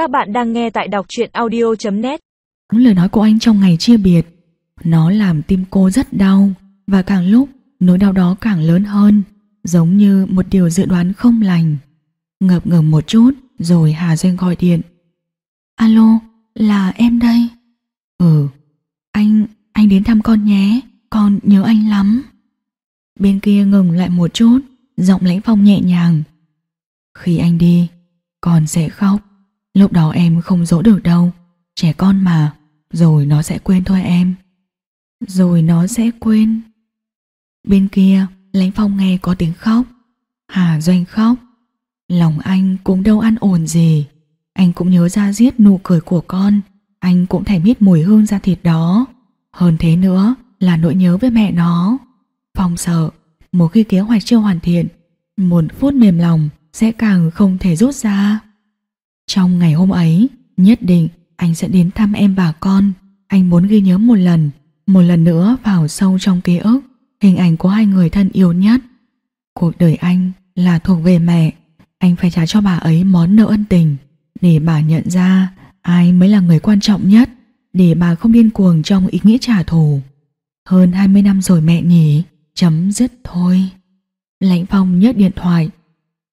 Các bạn đang nghe tại đọc truyện audio.net Những lời nói của anh trong ngày chia biệt Nó làm tim cô rất đau Và càng lúc nỗi đau đó càng lớn hơn Giống như một điều dự đoán không lành. Ngập ngừng một chút Rồi Hà Doanh gọi điện. Alo, là em đây. Ừ, anh, anh đến thăm con nhé Con nhớ anh lắm. Bên kia ngừng lại một chút Giọng lãnh phong nhẹ nhàng. Khi anh đi Con sẽ khóc. Lúc đó em không dỗ được đâu. Trẻ con mà. Rồi nó sẽ quên thôi em. Rồi nó sẽ quên. Bên kia lánh phong nghe có tiếng khóc. Hà Doanh khóc. Lòng anh cũng đâu ăn ổn gì. Anh cũng nhớ ra giết nụ cười của con. Anh cũng thèm hít mùi hương ra thịt đó. Hơn thế nữa là nỗi nhớ với mẹ nó. Phong sợ, Một khi kế hoạch chưa hoàn thiện, Một phút mềm lòng Sẽ càng không thể rút ra. Trong ngày hôm ấy, Nhất định anh sẽ đến thăm em và con. Anh muốn ghi nhớ một lần Một lần nữa vào sâu trong ký ức, Hình ảnh của hai người thân yêu nhất. Cuộc đời anh là thuộc về mẹ. Anh phải trả cho bà ấy món nợ ân tình Để bà nhận ra Ai mới là người quan trọng nhất Để bà không điên cuồng trong ý nghĩa trả thù. Hơn 20 năm rồi mẹ nhỉ, Chấm dứt thôi. Lãnh Phong nhấc điện thoại.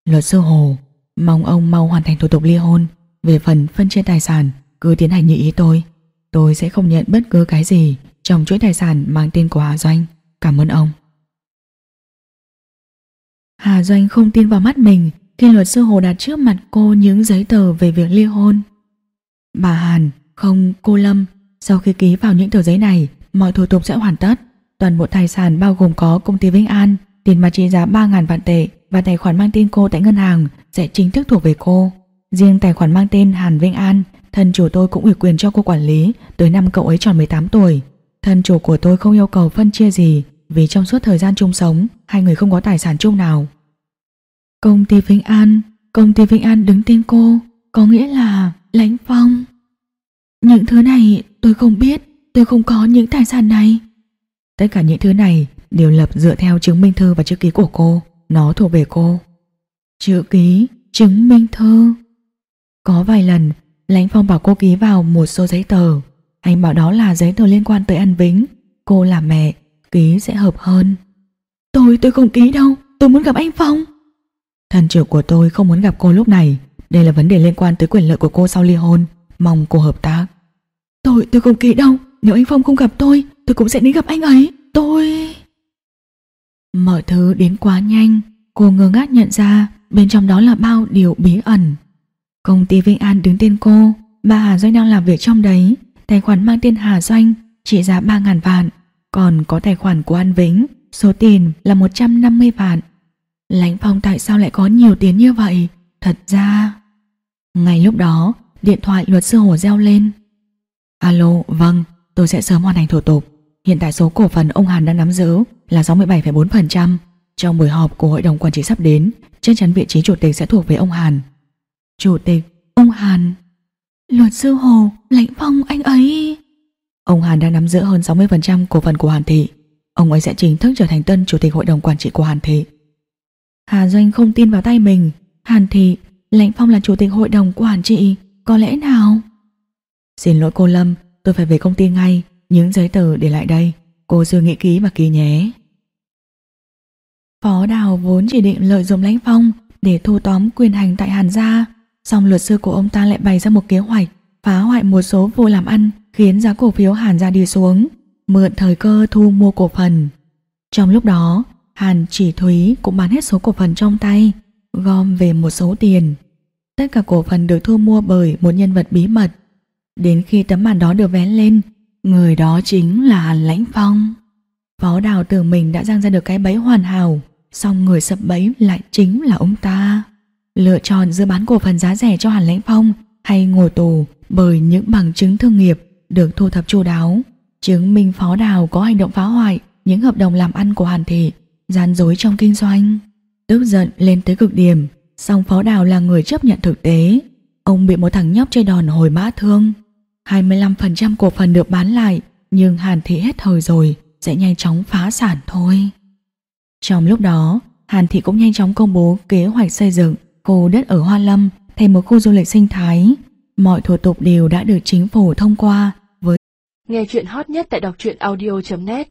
Luật sư Hồ Mong ông mau hoàn thành thủ tục ly hôn. Về phần phân chia tài sản Cứ tiến hành như ý tôi. Tôi sẽ không nhận bất cứ cái gì Trong chuỗi tài sản mang tên của Hà Doanh. Cảm ơn ông. Hà Doanh không tin vào mắt mình Khi luật sư Hồ đặt trước mặt cô những giấy tờ về việc ly hôn. Bà Hàn, không cô Lâm Sau khi ký vào những tờ giấy này Mọi thủ tục sẽ hoàn tất. Toàn bộ tài sản bao gồm có công ty Vĩnh An Tiền mặt trị giá 3.000 vạn tệ Và tài khoản mang tên cô tại ngân hàng Sẽ chính thức thuộc về cô. Riêng tài khoản mang tên Hàn Vinh An, Thân chủ tôi cũng ủy quyền cho cô quản lý Tới năm cậu ấy tròn 18 tuổi. Thân chủ của tôi không yêu cầu phân chia gì Vì trong suốt thời gian chung sống, Hai người không có tài sản chung nào. Công ty Vinh An, Công ty Vinh An đứng tên cô, Có nghĩa là Lãnh Phong. Những thứ này tôi không biết, Tôi không có những tài sản này. Tất cả những thứ này đều lập dựa theo chứng minh thư và chữ ký của cô. Nó thuộc về cô. Chữ ký, chứng minh thư Có vài lần Lãnh Phong bảo cô ký vào một số giấy tờ. Anh bảo đó là giấy tờ liên quan tới An Vĩnh. Cô là mẹ Ký sẽ hợp hơn. Tôi tôi không ký đâu. Tôi muốn gặp anh Phong. Thần trưởng của tôi không muốn gặp cô lúc này. Đây là vấn đề liên quan tới quyền lợi của cô sau ly hôn. Mong cô hợp tác. Tôi tôi không ký đâu. Nếu anh Phong không gặp tôi Tôi cũng sẽ đi gặp anh ấy. Tôi Mọi thứ đến quá nhanh. Cô ngơ ngác nhận ra Bên trong đó là bao điều bí ẩn. Công ty Vinh An đứng tên cô. Bà Hà Doanh đang làm việc trong đấy. Tài khoản mang tên Hà Doanh Trị giá 3.000 vạn. Còn có tài khoản của An Vĩnh Số tiền là 150 vạn. Lãnh Phong tại sao lại có nhiều tiền như vậy? Thật ra Ngay lúc đó Điện thoại luật sư Hồ reo lên. Alo, vâng, tôi sẽ sớm hoàn thành thủ tục. Hiện tại số cổ phần ông Hàn đang nắm giữ Là 67,4% Trong buổi họp của hội đồng quản trị sắp đến. Chắc chắn vị trí chủ tịch sẽ thuộc về ông Hàn. Chủ tịch, ông Hàn Luật sư Hồ, Lãnh Phong anh ấy. Ông Hàn đang nắm giữ hơn 60% cổ phần của Hàn Thị. Ông ấy sẽ chính thức trở thành tân chủ tịch hội đồng quản trị của Hàn Thị. Hà Doanh không tin vào tay mình. Hàn Thị, Lãnh Phong là chủ tịch hội đồng quản trị Có lẽ nào? Xin lỗi cô Lâm Tôi phải về công ty ngay. Những giấy tờ để lại đây, Cô suy nghĩ ký và ký nhé. Phó Đào vốn chỉ định lợi dụng Lãnh Phong Để thu tóm quyền hành tại Hàn gia, Song luật sư của ông ta lại bày ra một kế hoạch Phá hoại một số vụ làm ăn Khiến giá cổ phiếu Hàn gia đi xuống, Mượn thời cơ thu mua cổ phần. Trong lúc đó, Hàn chỉ Thúy cũng bán hết số cổ phần trong tay, Gom về một số tiền. Tất cả cổ phần được thu mua bởi một nhân vật bí mật. Đến khi tấm màn đó được vén lên Người đó chính là Hàn Lãnh Phong. Phó đào tưởng mình đã giang ra được cái bẫy hoàn hảo, song người sập bẫy lại chính là ông ta. Lựa chọn giữa bán cổ phần giá rẻ cho Hàn Lãnh Phong Hay ngồi tù bởi những bằng chứng thương nghiệp Được thu thập chu đáo, Chứng minh phó đào có hành động phá hoại, Những hợp đồng làm ăn của Hàn Thị, Gian dối trong kinh doanh. Tức giận lên tới cực điểm, Song phó đào là người chấp nhận thực tế. Ông bị một thằng nhóc chơi đòn hồi mã thương 25% cổ phần được bán lại, Nhưng Hàn Thị hết thời rồi, Sẽ nhanh chóng phá sản thôi. Trong lúc đó, Hàn Thị cũng nhanh chóng công bố kế hoạch xây dựng khu đất ở Hoa Lâm thành một khu du lịch sinh thái. Mọi thủ tục đều đã được chính phủ thông qua với Nghe chuyện hot nhất tại đọc truyện audio.net